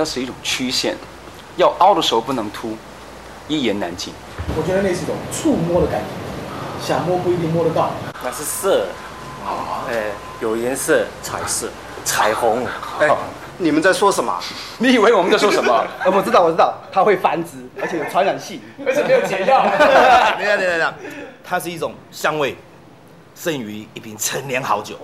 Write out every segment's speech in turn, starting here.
那是一种曲线，要凹的时候不能凸，一言难尽。我觉得那是一种触摸的感觉，想摸不一定摸得到。那是色，哎，有颜色，彩色，彩虹。哎，你们在说什么？你以为我们在说什么？呃，我知道，我知道，它会繁殖，而且有传染性，而且没有解药。等一下，等一下，等下，它是一种香味，胜于一瓶陈年好酒。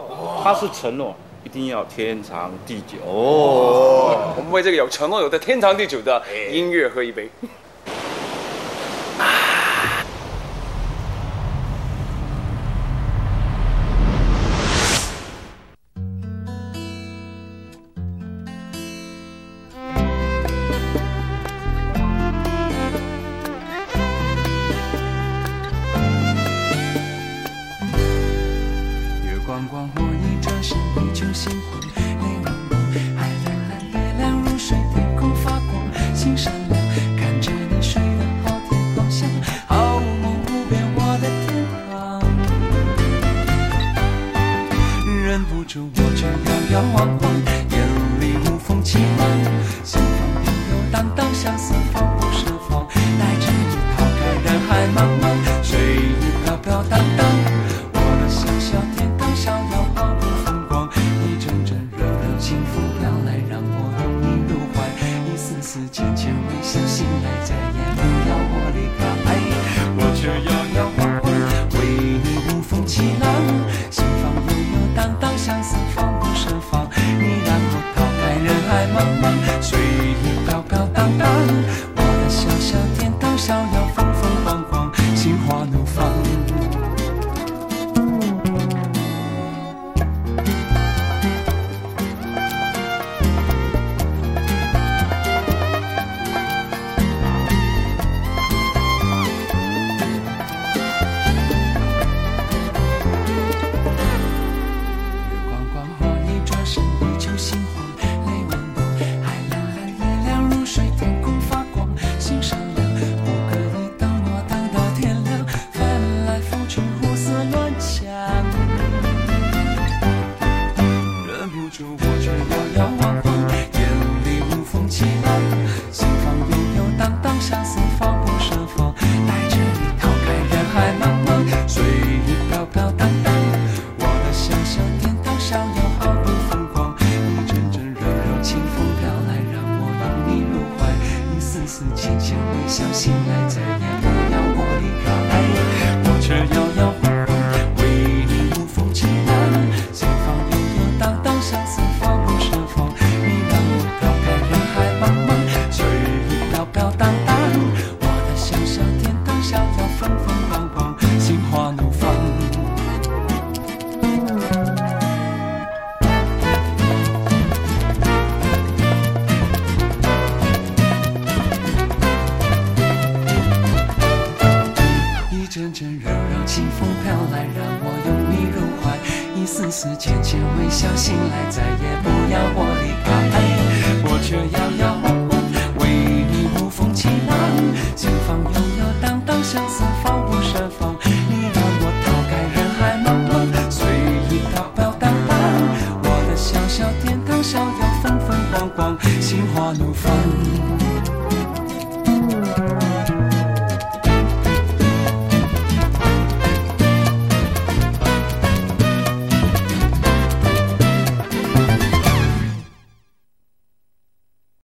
它是承诺一定要天长地久。哦，我们为这个有承诺、有的天长地久的音乐喝一杯。飘飘荡荡。我的小小天堂逍遥毫不风光，一阵阵热热清风飘来，让我拥你入怀，一丝丝浅浅微笑，醒来在眼小心。一阵阵柔柔清风飘来，让我拥你入怀。一丝丝浅浅微笑醒来，再也不要我离开。我却摇摇晃晃，为你无风起浪。心房悠悠荡荡，相思放不放？你让我逃开人海茫茫，随意飘飘荡荡。我的小小天堂，逍遥风风光光，心花怒放。